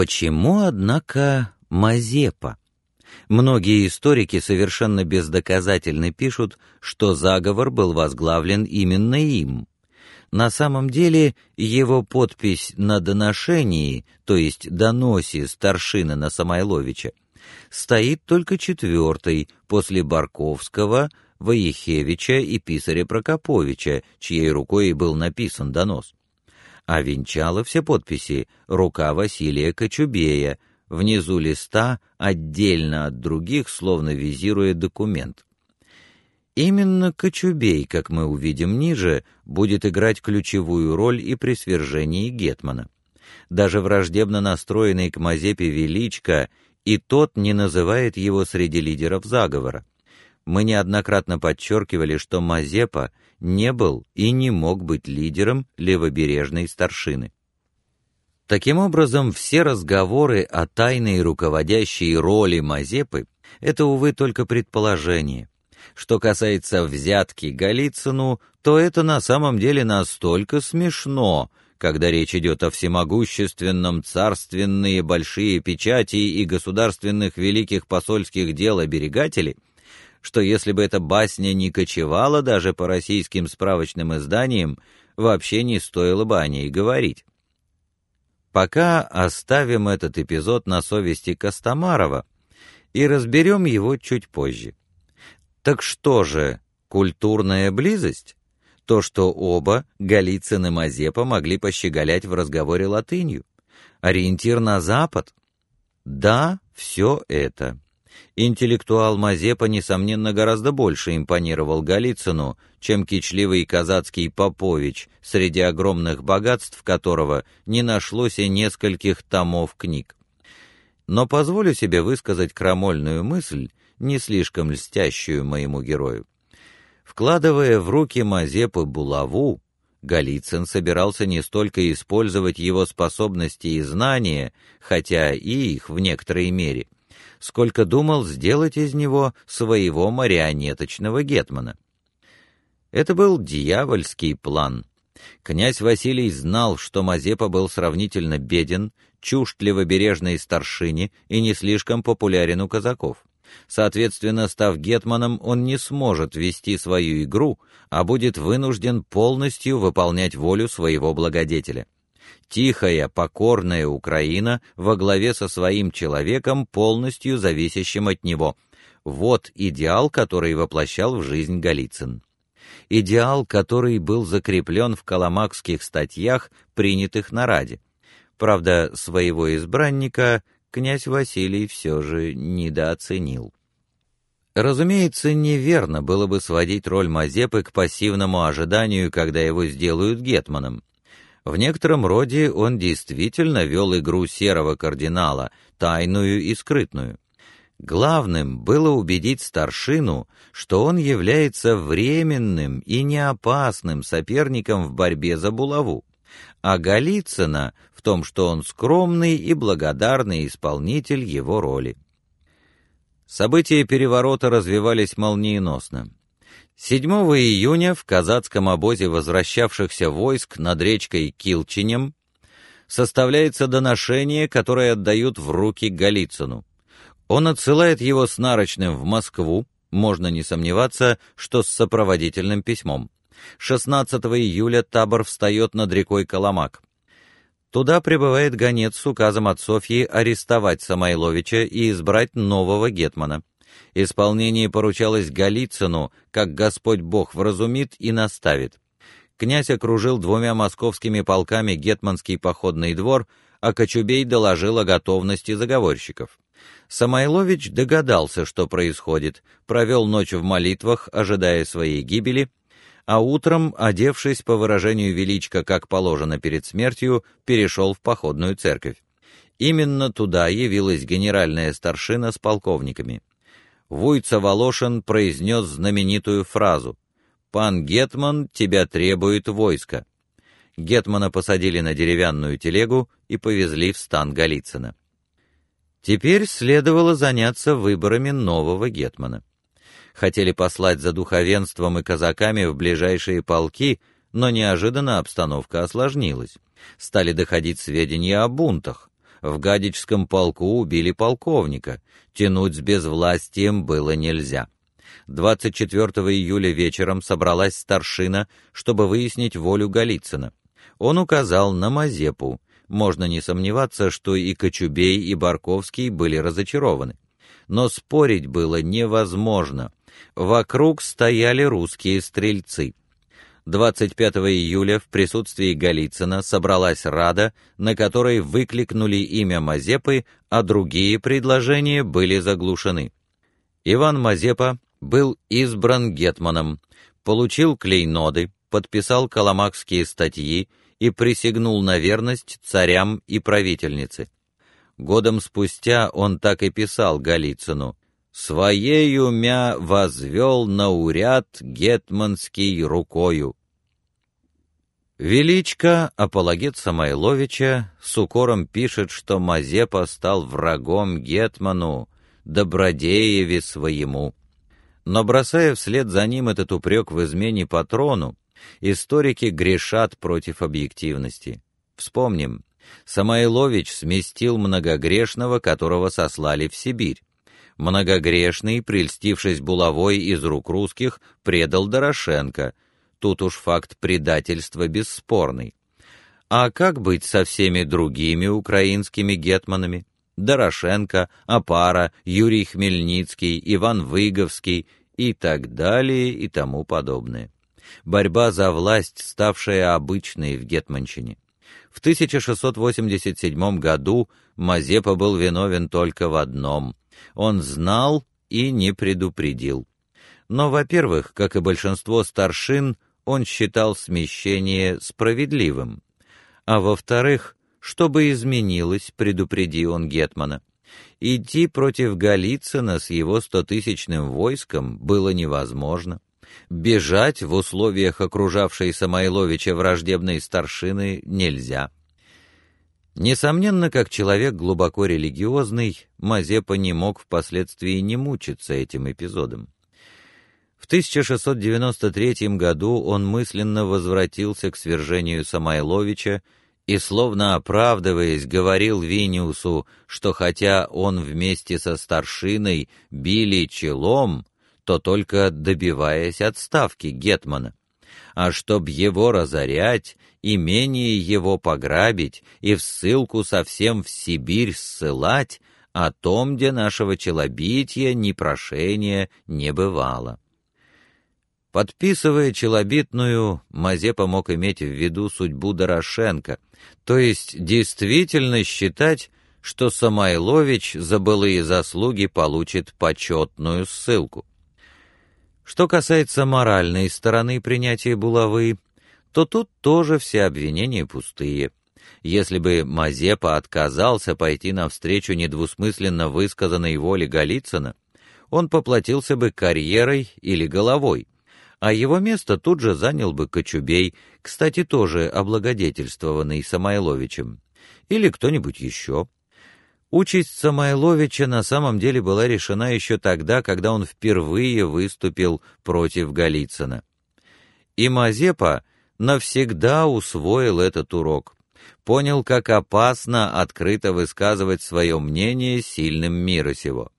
Почему, однако, Мазепа? Многие историки совершенно бездоказательно пишут, что заговор был возглавлен именно им. На самом деле его подпись на доношении, то есть доносе старшины на Самойловича, стоит только четвертой после Барковского, Воехевича и писаря Прокоповича, чьей рукой и был написан донос. А венчала все подписи рука Василия Кочубея, внизу листа отдельно от других, словно визируя документ. Именно Кочубей, как мы увидим ниже, будет играть ключевую роль и при свержении гетмана. Даже враждебно настроенный к Мазепе Величко и тот не называет его среди лидеров заговора. Мы неоднократно подчеркивали, что Мазепа не был и не мог быть лидером левобережной старшины. Таким образом, все разговоры о тайной руководящей роли Мазепы это увы только предположение. Что касается взятки Голицыну, то это на самом деле настолько смешно, когда речь идет о всемогущественном царственные большие печати и государственных великих посольских дел оберегателей, что если бы эта басня не кочевала даже по российским справочным изданиям, вообще не стоило бы о ней говорить. Пока оставим этот эпизод на совести Костомарова и разберем его чуть позже. Так что же, культурная близость? То, что оба, Голицын и Мазепа, могли пощеголять в разговоре латынью. Ориентир на Запад? Да, все это. Интеллектуал Мазепа, несомненно, гораздо больше импонировал Голицыну, чем кичливый казацкий Попович, среди огромных богатств которого не нашлось и нескольких томов книг. Но позволю себе высказать крамольную мысль, не слишком льстящую моему герою. Вкладывая в руки Мазепы булаву, Голицын собирался не столько использовать его способности и знания, хотя и их в некоторой мере, сколько думал сделать из него своего марионеточного гетмана. Это был дьявольский план. Князь Василий знал, что Мазепа был сравнительно беден, чужд левобережной старшине и не слишком популярен у казаков. Соответственно, став гетманом, он не сможет вести свою игру, а будет вынужден полностью выполнять волю своего благодетеля. Тихая, покорная Украина во главе со своим человеком, полностью зависящим от него. Вот идеал, который воплощал в жизнь Голицын. Идеал, который был закреплен в коломакских статьях, принятых на Раде. Правда, своего избранника князь Василий все же недооценил. Разумеется, неверно было бы сводить роль Мазепы к пассивному ожиданию, когда его сделают гетманом. В некотором роде он действительно вел игру серого кардинала, тайную и скрытную. Главным было убедить старшину, что он является временным и неопасным соперником в борьбе за булаву, а Голицына в том, что он скромный и благодарный исполнитель его роли. События переворота развивались молниеносно. 7 июня в казацком обозе возвращавшихся войск над речкой Килчинем составляется доношение, которое отдают в руки Голицыну. Он отсылает его с нарочным в Москву, можно не сомневаться, что с сопроводительным письмом. 16 июля табор встает над рекой Коломак. Туда прибывает гонец с указом от Софьи арестовать Самойловича и избрать нового гетмана. Исполнение поручалось Голицыну, как Господь Бог вразумит и наставит. Князь окружил двумя московскими полками гетманский походный двор, а Кочубей доложил о готовности заговорщиков. Самойлович догадался, что происходит, провел ночь в молитвах, ожидая своей гибели, а утром, одевшись по выражению величка, как положено перед смертью, перешел в походную церковь. Именно туда явилась генеральная старшина с полковниками. Вуйца Волошин произнес знаменитую фразу «Пан Гетман, тебя требует войско». Гетмана посадили на деревянную телегу и повезли в стан Голицына. Теперь следовало заняться выборами нового гетмана хотели послать за духовенством и казаками в ближайшие полки, но неожиданно обстановка осложнилась. Стали доходить сведения о бунтах. В Гадичском полку убили полковника. Тянуть с безвластием было нельзя. 24 июля вечером собралась старшина, чтобы выяснить волю Голицына. Он указал на Мазепу. Можно не сомневаться, что и Кочубей, и Барковский были разочарованы. Но спорить было невозможно. Вокруг стояли русские стрельцы. 25 июля в присутствии Голицына собралась рада, на которой выкликнули имя Мазепы, а другие предложения были заглушены. Иван Мазепа был избран гетманом, получил клейноды, подписал коломакские статьи и присягнул на верность царям и правительнице. Годом спустя он так и писал Голицыну: своею мя возвел на уряд гетманский рукою. Величко, апологет Самойловича, с укором пишет, что Мазепа стал врагом гетману, добродееве своему. Но бросая вслед за ним этот упрек в измене патрону, историки грешат против объективности. Вспомним, Самойлович сместил многогрешного, которого сослали в Сибирь. Многогрешный, прельстившись булавой из рук русских, предал Дорошенко. Тут уж факт предательства бесспорный. А как быть со всеми другими украинскими гетманами? Дорошенко, Апара, Юрий Хмельницкий, Иван Выговский и так далее и тому подобное. Борьба за власть, ставшая обычной в гетманщине. В 1687 году Мазепа был виновен только в одном он знал и не предупредил. Но, во-первых, как и большинство старшин, он считал смещение справедливым. А во-вторых, чтобы изменилось, предупреди он гетмана. Идти против Голицына с его стотысячным войском было невозможно. Бежать в условиях окружавшей Самойловича враждебной старшины нельзя. Несомненно, как человек глубоко религиозный, Мазепа не мог впоследствии не мучиться этим эпизодом. В 1693 году он мысленно возвратился к свержению Самойловича и, словно оправдываясь, говорил Виниусу, что хотя он вместе со старшиной били челом, то только добиваясь отставки гетмана а чтоб его разорять, имение его пограбить и в ссылку совсем в Сибирь ссылать, о том, где нашего челобития ни прошения не бывало. Подписывая челобитную, Мазепа мог иметь в виду судьбу Дорошенко, то есть действительно считать, что Самойлович за былые заслуги получит почетную ссылку. Что касается моральной стороны принятия булавы, то тут тоже все обвинения пустые. Если бы Мазепа отказался пойти навстречу недвусмысленно высказанной воле Голицына, он поплатился бы карьерой или головой, а его место тут же занял бы Кочубей, кстати, тоже облагодетельствованный Самойловичем, или кто-нибудь еще. Участь Самойловича на самом деле была решена еще тогда, когда он впервые выступил против Голицына. И Мазепа навсегда усвоил этот урок. Понял, как опасно открыто высказывать свое мнение сильным мира сего.